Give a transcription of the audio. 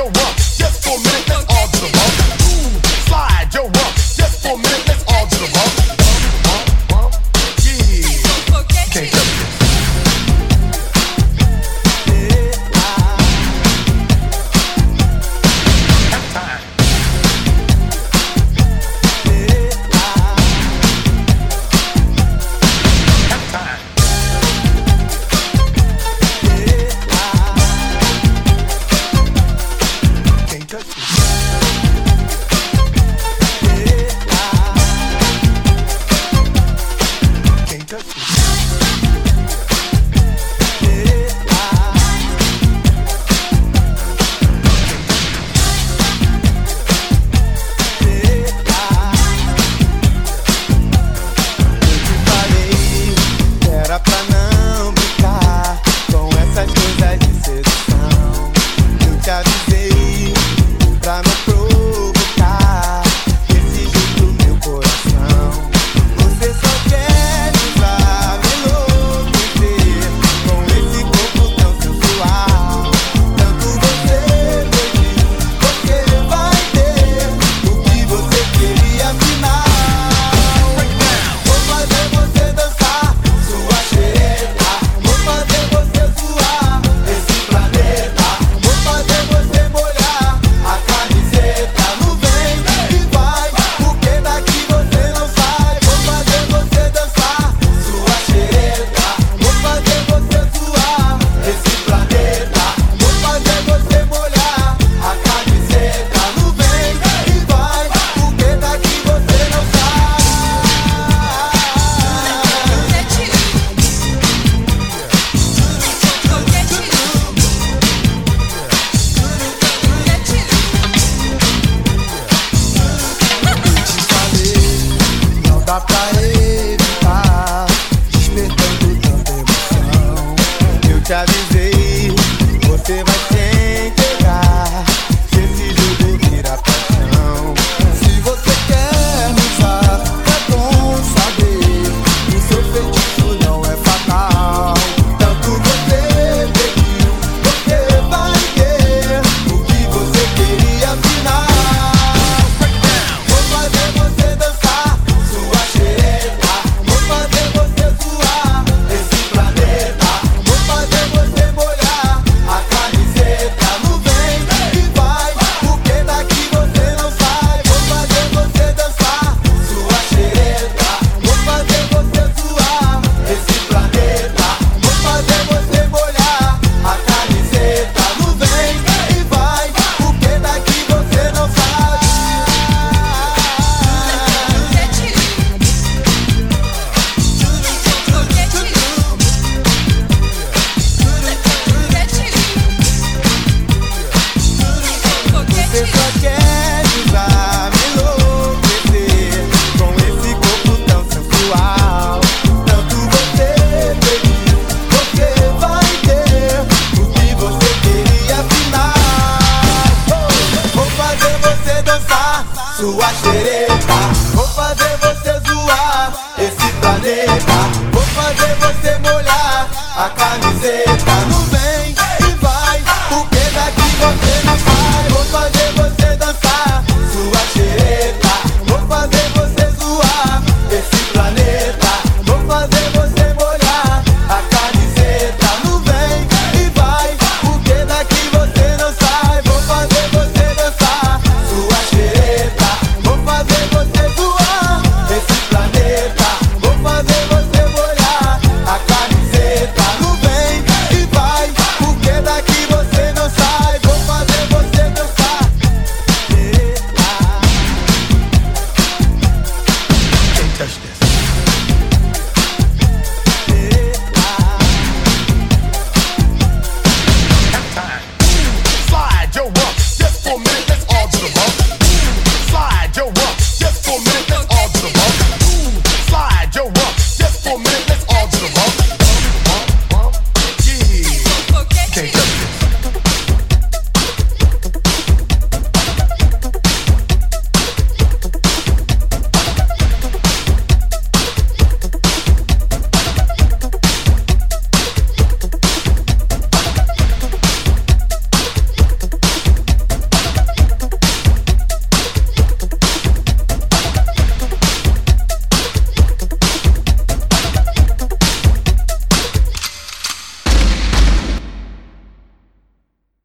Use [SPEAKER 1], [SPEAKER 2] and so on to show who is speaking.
[SPEAKER 1] You're wrong.
[SPEAKER 2] dá pra evitar, despertando tanta emoção. Eu te avisei, você vai ser seré